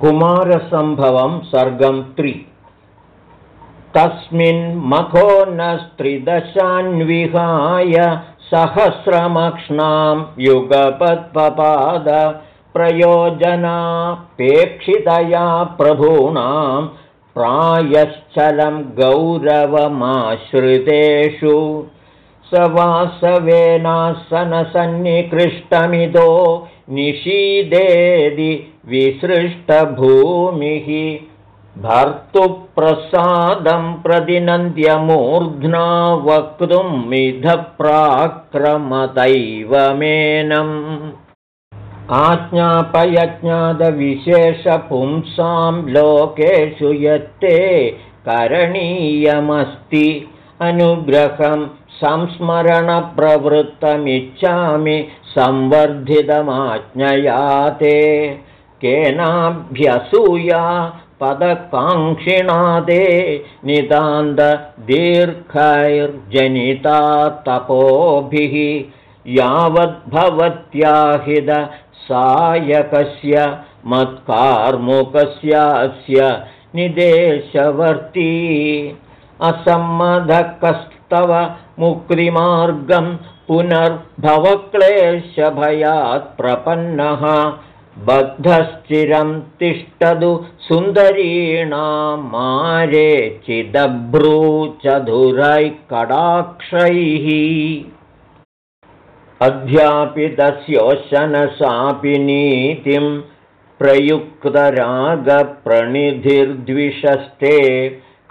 कुमारसम्भवं सर्गं त्रि। तस्मिन् मखो न स्त्रिदशान्विहाय सहस्रमक्ष्णां युगपद्पपाद प्रयोजनापेक्षितया प्रभूणां प्रायश्चलं गौरवमाश्रितेषु। स वासवेनासनसन्निकृष्टमिदो निषीदेदि विसृष्टभूमिः। भर्तुप्रसादं प्रतिनन्द्यमूर्ध्ना वक्तुं मिधप्राक्रमदैव मेनम् आज्ञापयज्ञातविशेषपुंसां लोकेषु यत्ते करणीयमस्ति। अनुग्रहं संस्मरणप्रवृत्तमिच्छामि संवर्धितमाज्ञयाते केनाभ्यसूया पदकाङ्क्षिणादे नितान्तदीर्घैर्जनिता तपोभिः यावद्भवत्याहितसायकस्य मत्कार्मुकस्यास्य निदेशवर्ती। असम्मधकस्तव मुक्तिमार्गं पुनर्भवक्लेशभयात् प्रपन्नः बद्धश्चिरं तिष्ठतु सुन्दरीणां मारे चिदभ्रूचधुरैः कडाक्षैः अध्यापितस्योशनसापि नीतिं प्रयुक्तरागप्रणिधिर्द्विषस्ते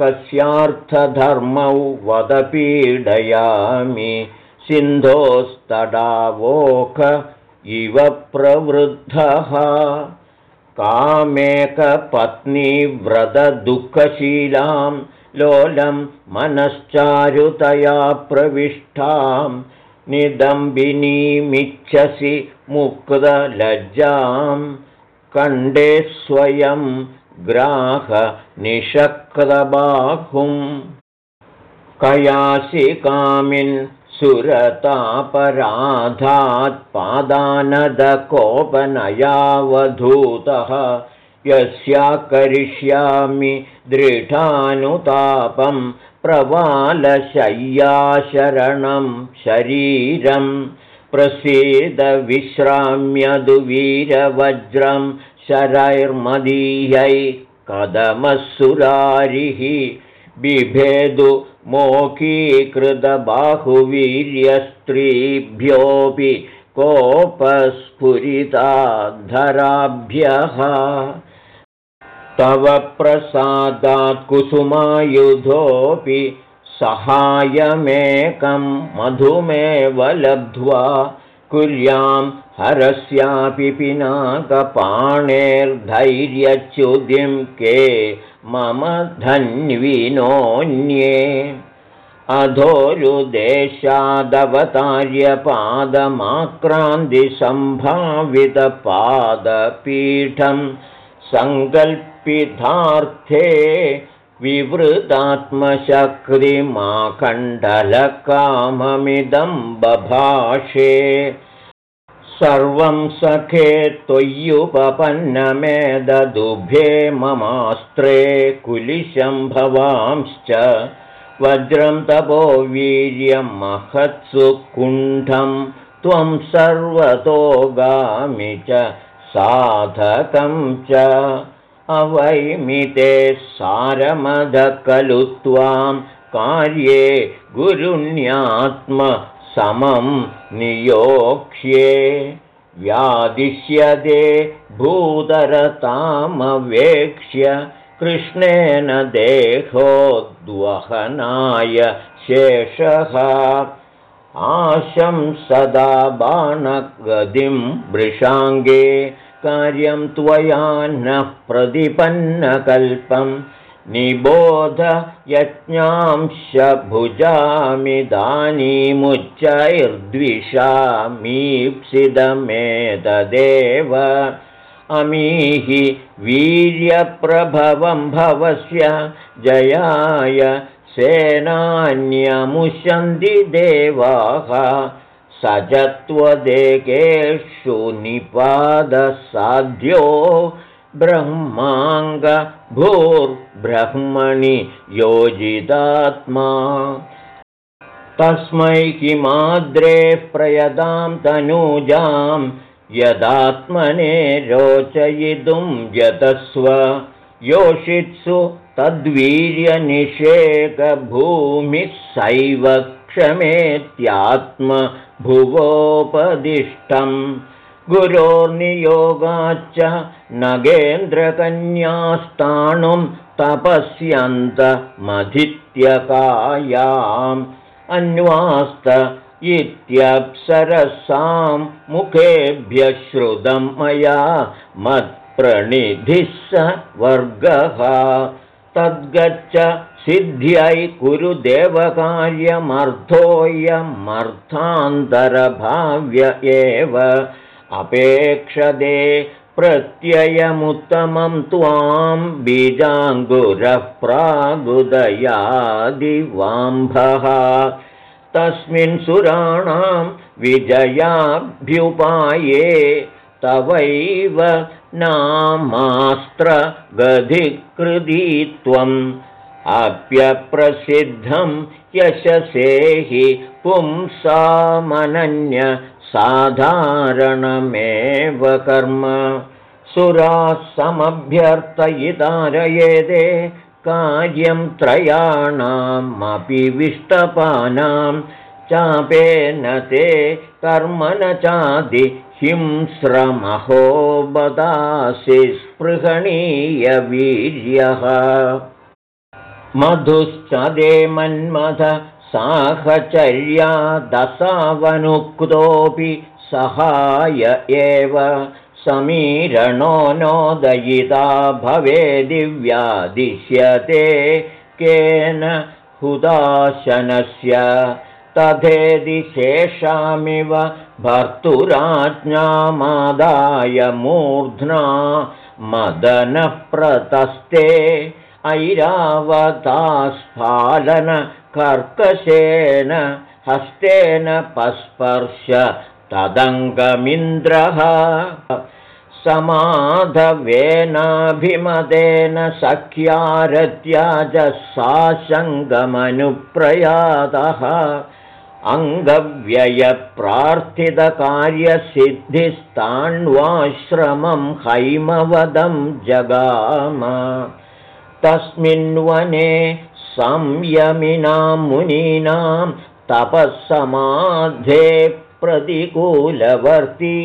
कस्यार्थधर्मौ वदपीडयामि सिन्धोस्तडावोक इव प्रवृद्धः। कामेकपत्नीव्रतदुःखशीलां लोलं मनश्चारुतया प्रविष्टां। निदम्बिनीमिच्छसि मुक्तलज्जां। कण्डे स्वयं ग्राहनिषक्तबाहुम् कयासि कामिन् सुरतापराधात्पादानदकोपनयावधूतः। यस्या करिष्यामि दृढानुतापं प्रवालशय्याशरणं शरीरं। प्रसीदविश्राम्यदुवीरवज्रं शरैर्मदीयै कदमसुरारिः। बिभेदु मोखीकृतबाहुवीर्यस्त्रीभ्योऽपि कोपस्फुरिताधराभ्यः तव प्रसादात् कुसुमायुधोऽपि सहायमेकं मधुमेव लब्ध्वा कुर्यां हरस्यापि पिनाकपाणेर्धैर्यच्युतिं के मम धन्विनोऽन्ये। अधोरुदेशादवतार्यपादमाक्रान्तिसम्भावितपादपीठं सङ्कल्पितार्थे विवृतात्मशक्तिमाकण्डलकाममिदं बभाषे। सर्वं सखे त्वय्युपपन्नमेददुभे ममास्त्रे कुलिशं भवांश्च। वज्रं तपो वीर्यं महत्सु कुण्ठं त्वं सर्वतोगामि च साधकं च अवैमिते सारमदकलु त्वां कार्ये गुरुण्यात्म समं नियोक्ष्ये। व्यादिश्यते भूतरतामवेक्ष्य कृष्णेन देहोद्वहनाय शेषः। आशं सदा बाणगदिं वृषाङ्गे कार्यं त्वया नः प्रतिपन्नकल्पम् निबोध भुजामिदानीमुच्चैर्द्विषामीप्सिदमेतदेव अमीहि वीर्यप्रभवं भवस्य जयाय सेनान्यमुशन्ति देवाः स च त्वदेकेषु निपादसाध्यो ब्रह्माङ्गभूर्ब्रह्मणि योजितात्मा। तस्मै किमाद्रेः प्रयदां तनूजां यदात्मने रोचयितुं यतस्व। योषित्सु तद्वीर्यनिषेकभूमिः सैव क्षमेत्यात्मभुवोपदिष्टम्। गुरोर्नियोगाच्च नगेन्द्रकन्यास्ताणुं तपस्यन्तमधित्यकायाम् अन्वास्त इत्यप्सरसां मुखेभ्यः श्रुतं मया मत्प्रणिधिः स वर्गः। तद्गच्छ सिद्ध्यै कुरु देवकार्यमर्थोऽयमर्थान्तरभाव्य एव। अपेक्षदे प्रत्ययमुत्तमं त्वां बीजाङ्गुरः प्रागुदयादिवाम्भः। तस्मिन् सुराणां विजयाभ्युपाये तवैव नामास्त्रगधिकृदित्वम् अप्यप्रसिद्धं यशसेहि पुंसामनन्य साधारणमेव कर्म। सुराः समभ्यर्थयितारयेदे कार्यं त्रयाणामपि विष्टपानां। चापेन ते कर्म न चादि हिंस्रमहो बदासि स्पृहणीयवीर्यः मधुश्चदे मन्मथ साहचर्या दशावनुक्तोऽपि सहाय एव समीरणो नोदयिता भवे दिव्यादिश्यते केन हुदाशनस्य तथेदि शेषामिव भर्तुराज्ञामादाय मूर्ध्ना मदनः प्रतस्ते ऐरावतास्फालनकर्कशेन हस्तेन पस्पर्श तदङ्गमिन्द्रः। समाधवेनाभिमतेन सङ्गमनुप्रयातः अङ्गव्ययप्रार्थितकार्यसिद्धिस्ताण्वाश्रमं हैमवदं जगाम तस्मिन्वने संयमिनां मुनीनां तपःसमाधे प्रतिकूलवर्ती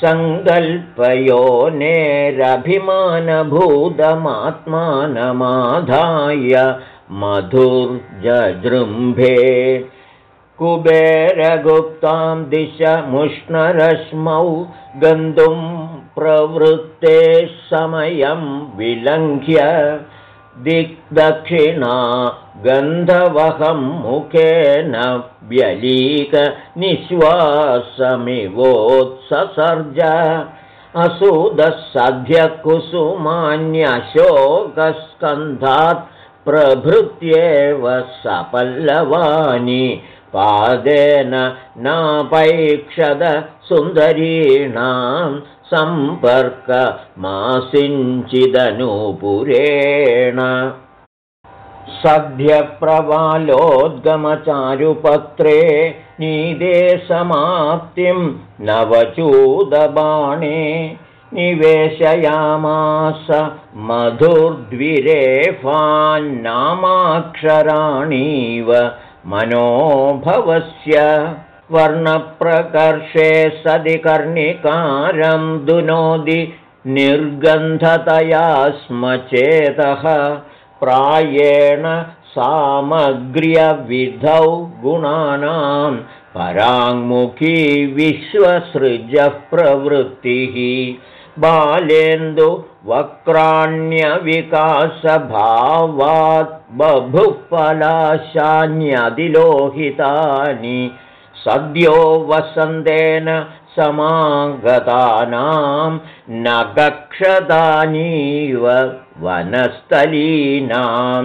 सङ्कल्पयो नेरभिमानभूतमात्मानमाधाय मधुर्जृम्भे कुबेरगुप्तां दिशमुष्णरश्मौ गन्तुं प्रवृत्ते समयं विलङ्घ्य दिग्दक्षिणा गन्धवहं मुखेन व्यलीकनिःश्वासमिवोत्ससर्ज असुदः सध्यकुसुमान्यशोकस्कन्धात् प्रभृत्येव सपल्लवानि पादेन नापैक्षद सुन्दरीणां सम्पर्कमासिञ्चिदनुपुरेण सद्यप्रवालोद्गमचारुपत्रे नीदे समाप्तिं नवचूदबाणे निवेशयामास मधुर्द्विरेफान्नामाक्षराणीव मनोभवस्य वर्णप्रकर्षे सदि कर्णिकारं दुनोदि निर्गन्धतया स्म चेतः प्रायेण सामग्र्यविधौ गुणानां पराङ्मुखी विश्वसृजः प्रवृत्तिः। बालेन्दुवक्राण्यविकासभावात् बभुः पलाशान्यदिलोहितानि सद्यो वसन्तेन समागतानां न गक्षदानीव वनस्थलीनां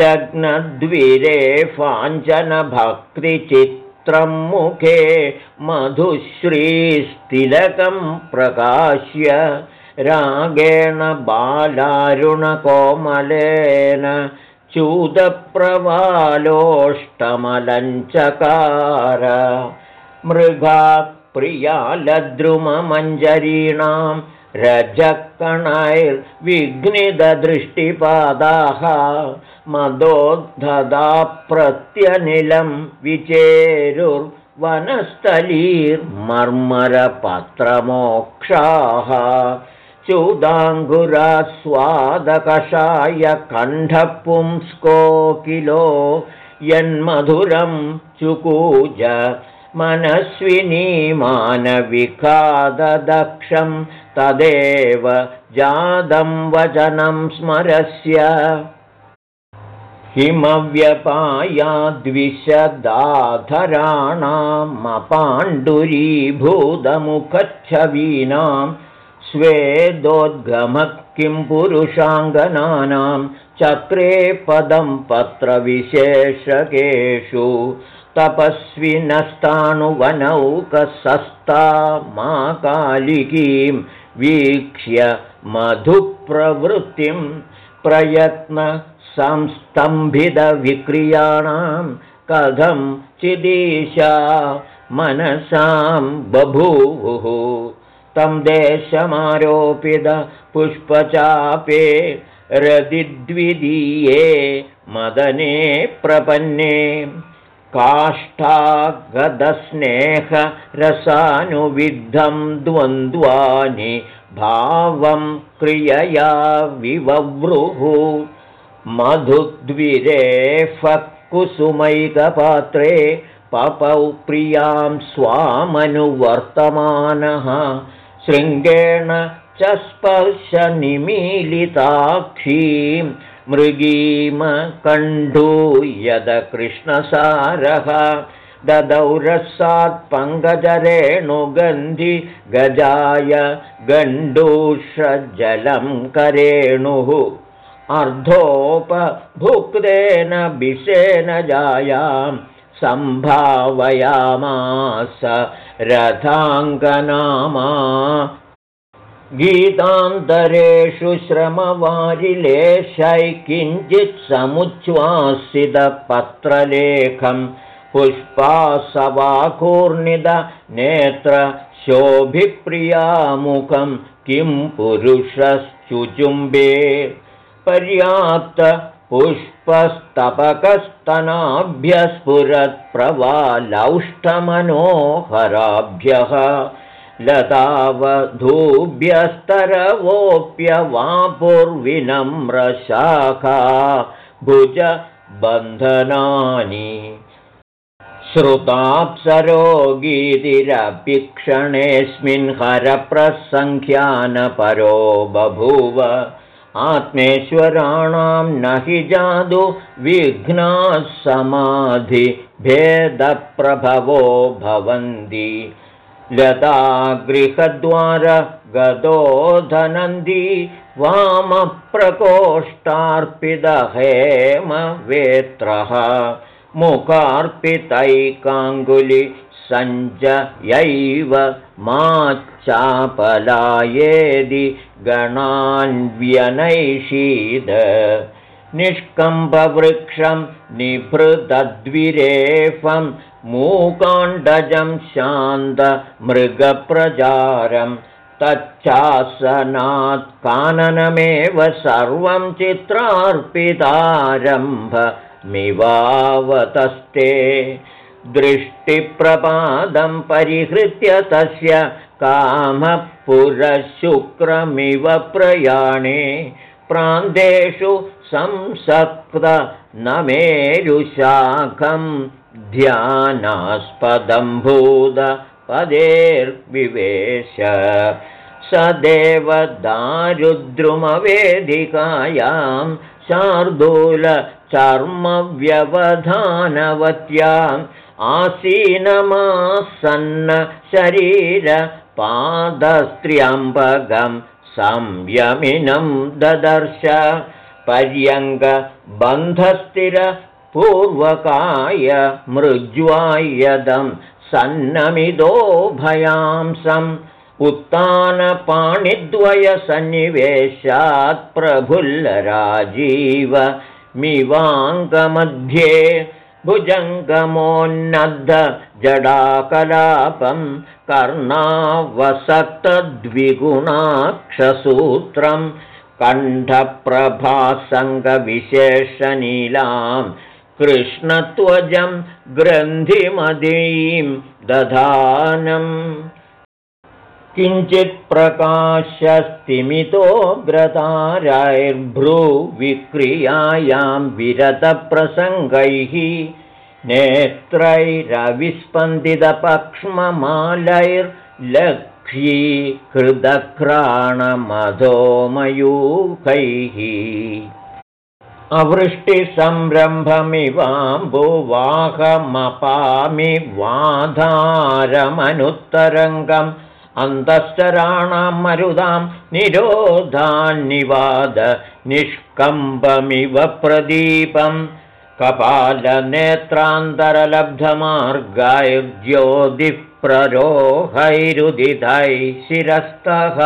लग्नद्विरेफाञ्जनभक्तिचित्रं मुखे मधुश्रीस्तिलकं प्रकाश्य रागेण बालारुणकोमलेन च्यूतप्रवालोष्टमलञ्चकार मृगात् प्रियालद्रुममञ्जरीणां रजकणैर्विघ्निददृष्टिपादाः मदोद्धदा प्रत्यनिलं विचेरुर्वनस्थलीर्मर्मरपत्रमोक्षाः चूदाङ्गुरास्वादकषायकण्ठपुंस्कोकिलो यन्मधुरं चुकूज मनस्विनीमानविकाददक्षं तदेव जातं वचनं स्मरस्य। हिमव्यपायाद्विषदाधराणामपाण्डुरीभूतमुखच्छवीनां स्वेदोद्गमः किं पुरुषाङ्गनानां चक्रे पदं पत्रविशेषकेषु तपस्विनस्तानुवनौकसस्ता मा कालिकीं वीक्ष्य मधुप्रवृत्तिं प्रयत्नसंस्तम्भितविक्रियाणां कथं चिदीशा मनसां बभूवुः तं देशमारोपितपुष्पचापे रदिद्विदीये मदने प्रपन्ने काष्ठागदस्नेहरसानुविद्धं द्वन्द्वानि भावं क्रियया विवव्रुः। कुसुमैकपात्रे पपौ प्रियां स्वामनुवर्तमानः शृङ्गेण च स्पर्शनिमीलिताक्षीं मृगीमकण्डूयदकृष्णसारः ददौरसात्पङ्कजरेणुगन्धि गजाय गण्डूषजलं करेणुः। अर्धोपभुक्तेन विषेण जायां सम्भावयामास रथाङ्गनामा। गीतान्तरेषु श्रमवारिलेशै किञ्चित् समुच्छ्वासितपत्रलेखं पुष्पासवाकूर्णितनेत्र शोभिप्रियामुखं किं पुरुषश्चुचुम्बे पर्याप्तपुष्पस्तपकस्तनाभ्यस्फुरत्प्रवालौष्ठमनोहराभ्यः लतावधूभ्यस्तरवोऽप्यवापुर्विनम्रशाखा भुजबन्धनानि श्रुताप्सरोगीतिरपिक्षणेऽस्मिन् हरप्रसङ्ख्यानपरो बभूव आत्मेश्वराणां न हि जादु विघ्नाः समाधिभेदप्रभवो भवन्ति। लतागृहद्वार गदोधनन्दी वामप्रकोष्ठार्पितहेम वेत्रः मुखार्पितैकाङ्गुलि सञ्जयैव माच्चापलायेदि गणान्व्यनैषीद। निष्कम्भवृक्षं निभृतद्विरेफं मूकाण्डजं शान्तमृगप्रजारं तच्चासनात् काननमेव सर्वं चित्रार्पितारम्भमिवावतस्ते दृष्टिप्रपादं परिहृत्य तस्य कामपुरशुक्रमिव प्रयाणे प्रान्तेषु संसक्तनमेरुशाखं ध्यानास्पदम्भूतपदेर्विवेश। स देवदारुद्रुमवेदिकायां शार्दूलचर्मव्यवधानवत्याम् आसीनमासन्न शरीरपादस्त्र्यम्बगं संयमिनं ददर्श। पर्यङ्गबन्धस्थिरपूर्वकाय मृज्वायदं सन्नमिदो भयांसम्। उत्तानपाणिद्वयसन्निवेशात् प्रफुल्लराजीव मिवाङ्गमध्ये भुजङ्गमोन्नद्ध जडाकलापं कर्णावसक्तद्विगुणाक्षसूत्रं कण्ठप्रभासङ्गविशेषनीलां कृष्णत्वजं ग्रन्थिमदीं दधानम् किञ्चित्प्रकाशस्तिमितोग्रतारैर्भ्रूविक्रियायां विरतप्रसङ्गैः नेत्रैरविस्पन्दितपक्ष्ममालैर्लक्ष्यीकृदघ्राणमधोमयूखैः अवृष्टिसंरम्भमिवाम्बुवाहमपामि वाधारमनुत्तरङ्गम् अन्तश्चराणां मरुदां निरोधान्निवाद निष्कम्बमिव प्रदीपं कपालनेत्रान्तरलब्धमार्गायुर्ज्योतिप्ररोहैरुदितैः शिरस्तः।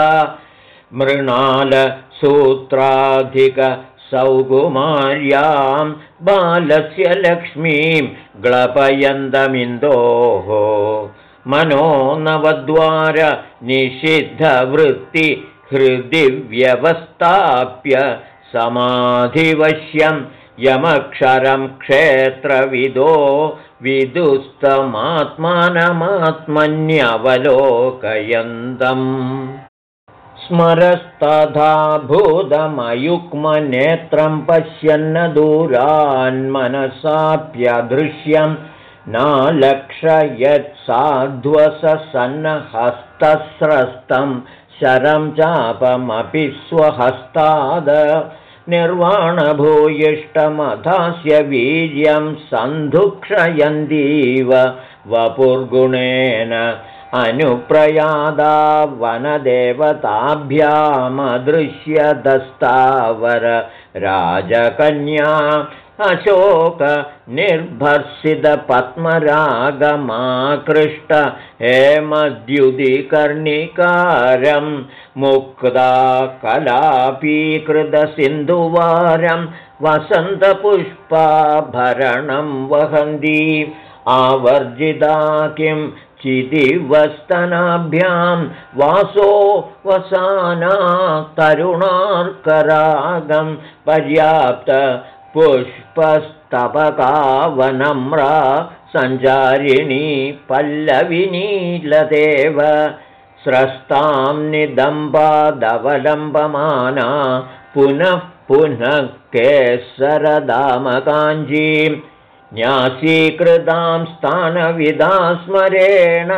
मृणालसूत्राधिकसौकुमार्यां बालस्य लक्ष्मीं ग्लपयन्तमिन्दोः मनो नवद्वार निषिद्धवृत्ति हृदि व्यवस्थाप्य समाधिवश्यं यमक्षरं क्षेत्रविदो विदुस्तमात्मानमात्मन्यवलोकयन्तम् स्मरस्तथा भूतमयुग्मनेत्रं पश्यन्न दूरान्मनसाप्यदृश्यम् नालक्षयत्साध्वसन्नहस्तस्रस्तं शरं चापमपि स्वहस्ताद। निर्वाणभूयिष्टमधास्य वीर्यं सन्धुक्षयन्तीव वपुर्गुणेन अनुप्रयादा वनदेवताभ्यामदृश्यदस्तावर राजकन्या अशोकनिर्भर्सितपद्मरागमाकृष्ट हेमद्युदिकर्णिकारं मुक्ता कलापीकृतसिन्धुवारं वसन्तपुष्पाभरणं वहन्ती आवर्जिता किं चिदिवस्तनाभ्यां वासो वसाना तरुणार्करागं पर्याप्त पुष्पस्तपकावनम्रा सञ्चारिणी पल्लविनीलदेव स्रस्तां निदम्बादवलम्बमाना पुनः पुनः केसरदामकाञ्जीं न्यासीकृतां स्थानविदा स्मरेण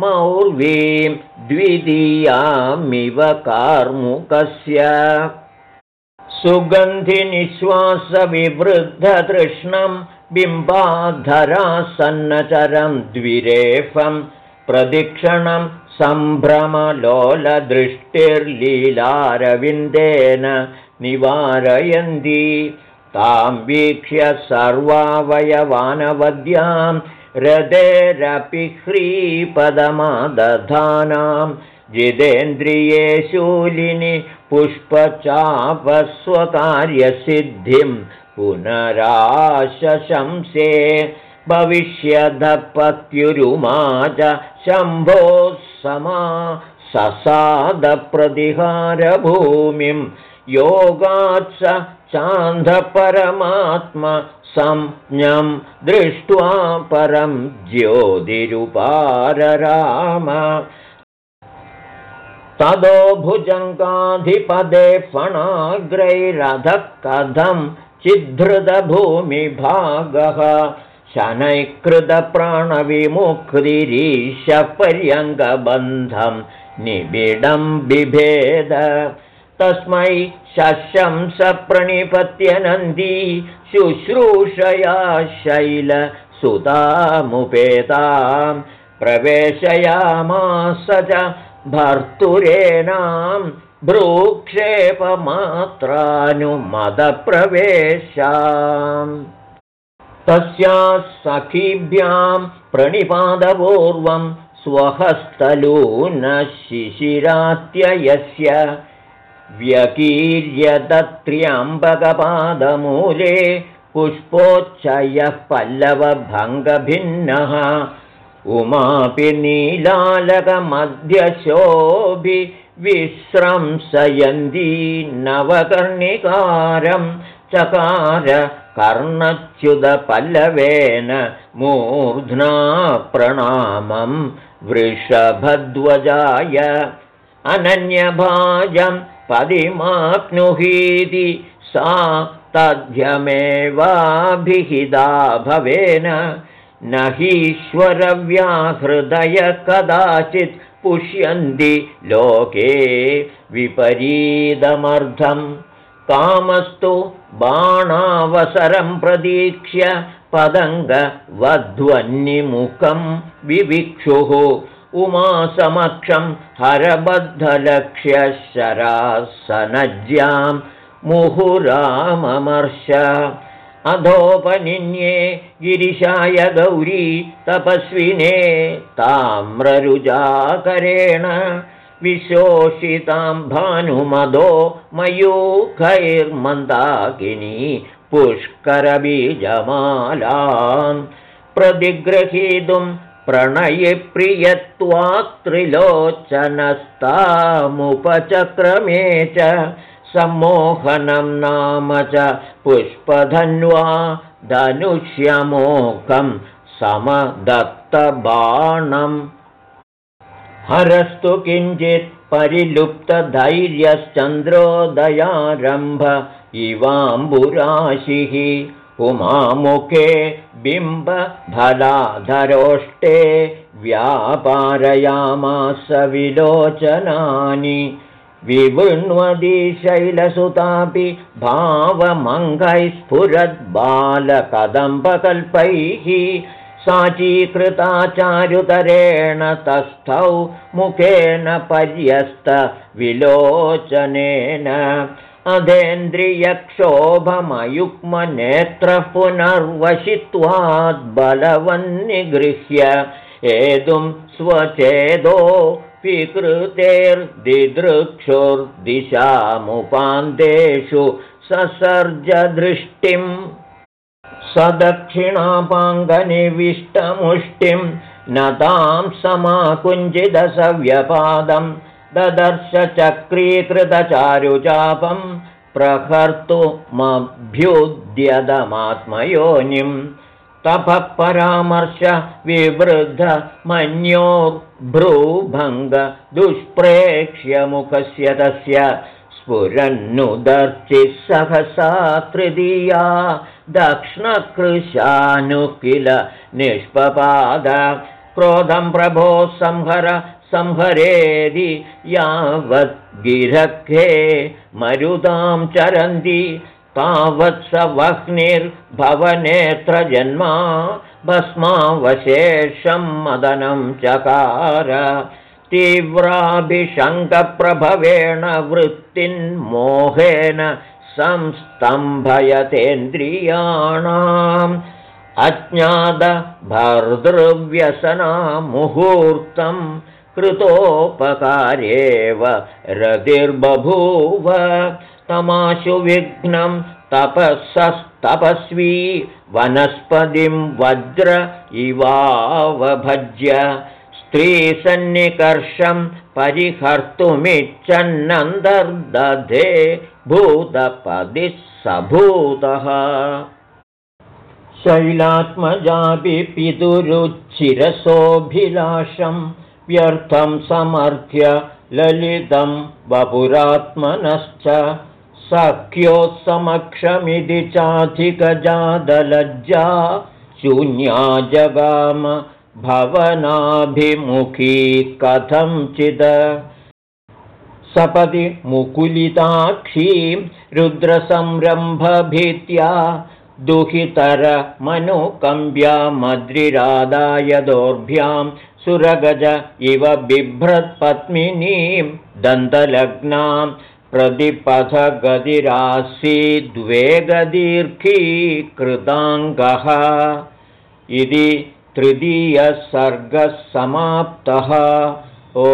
मौर्वीं द्वितीयामिव कार्मुकस्य सुगन्धिनिःश्वासविवृद्धतृष्णं बिम्बाधरासन्नचरं द्विरेफं प्रदिक्षणं सम्भ्रमलोलदृष्टिर्लीलारविन्देन निवारयन्ती। तां वीक्ष्य सर्वावयवानवद्यां हृदेरपि ह्रीपदमादधानां जितेन्द्रिये शूलिनि पुष्पचापस्वकार्यसिद्धिं पुनराशंसे भविष्यधपत्युरुमाच शम्भोः समा ससादप्रतिहारभूमिं योगात् स चान्धपरमात्म संज्ञं दृष्ट्वा परं ज्योतिरुपारराम तदो भुजङ्गाधिपदे फणाग्रैरधः कथं चिद्धृतभूमिभागः शनैकृतप्राणविमुक्तिरीशपर्यङ्गबन्धं निबिडं बिभेद। तस्मै शशंस प्रणिपत्यनन्दी शुश्रूषया शैलसुतामुपेतां प्रवेशयामास च भर्तुरेणां भ्रूक्षेपमात्रानुमदप्रवेशाम्। तस्याः सखीभ्यां प्रणिपादपूर्वं शिशिरात्ययस्य व्यकीर्यतत्र्यम्बकपादमूले पुष्पोच्चयः पल्लवभङ्गभिन्नः उमापि नीलालकमध्यशोभि विस्रंसयन्ती नवकर्णिकारं चकार कर्णच्युतपल्लवेन मूर्ध्ना प्रणामं वृषभध्वजाय अनन्यभाजं पदिमाप्नुहीति सा तद्यमेवाभिहिता भवेन न हीश्वरव्याहृदय कदाचित् पुष्यन्ति लोके विपरीतमर्थम् कामस्तु बाणावसरं प्रतीक्ष्य पदङ्गवध्वन्निमुखं विविक्षुः। उमासमक्षं हरबद्धलक्ष्यशरासनज्यां मुहुराममर्श अधोपनिन्ये गिरिशाय गौरी तपस्विने ताम्ररुजाकरेण विशोषितां भानुमदो मयूखैर्मन्दाकिनी पुष्करबीजमालां प्रतिग्रहीतुं त्रिलोचनस्तामुपचक्रमे च सम्मोहनं नाम च पुष्पधन्वा धनुष्यमोखं समदत्तबाणम्। हरस्तु किञ्चित् परिलुप्तधैर्यश्चन्द्रोदयारम्भ इवाम्बुराशिः। उमामुखे बिम्बफलाधरोष्टे व्यापारयामास विलोचनानि विवृण्वदी शैलसुतापि भावमङ्गैः स्फुरद्बालकदम्बकल्पैः साचीकृता चारुतरेण तस्थौ मुखेन पर्यस्तविलोचनेन। अधेन्द्रियक्षोभमयुग्मनेत्रः पुनर्वशित्वाद्बलवन्निगृह्य एतुं स्वचेदो विकृतेर्दिदृक्षुर्दिशामुपान्तेषु ससर्जदृष्टिम् सदक्षिणापाङ्गनिविष्टमुष्टिं न तां समाकुञ्जिदसव्यपादं ददर्श चक्रीकृतचारुचापं प्रहर्तुमभ्युद्यदमात्मयोनिं तपः परामर्श विवृद्ध मन्यो भ्रूभङ्ग दुष्प्रेक्ष्यमुखस्य तस्य स्फुरन्नुदर्चिः सहसा तृतीया दक्ष्णकृशानु किल निष्पपाद क्रोधं प्रभो संहर संहरेदि यावद्गिरखे मरुदां चरन्ति तावत् स वह्निर्भवनेत्रजन्मा भस्मावशेषं मदनं चकार। तीव्राभिशङ्कप्रभवेण वृत्तिन्मोहेन संस्तम्भयतेन्द्रियाणाम्। अज्ञातभर्तृव्यसनामुहूर्तं कृतोपकार्येव रतिर्बभूव। तमाशु विघ्नं तपःसस्तपस्वी वनस्पतिं वज्र इवावभज्य स्त्रीसन्निकर्षं परिहर्तुमिच्छन्नन्तर्दधे भूतपदिः सभूतः शैलात्मजापि पितुरुच्छिरसोऽभिलाषं व्यर्थं समर्थ्य ललितं वपुरात्मनश्च सख्योत्समक्षमिति चाधिकजादलज्जा शून्या जगाम भवनाभिमुखी कथञ्चिद सपदि मुकुलिताक्षीं रुद्रसंरम्भभीत्या दुहितरमनुकम्ब्यामद्रिरादाय दोर्भ्यां सुरगज इव बिभ्रत्पत्मिनीं दन्तलग्नां प्रतिपथगतिरासीद्वेगदीर्घीकृताङ्गः इति तृतीयः सर्गः समाप्तः ओ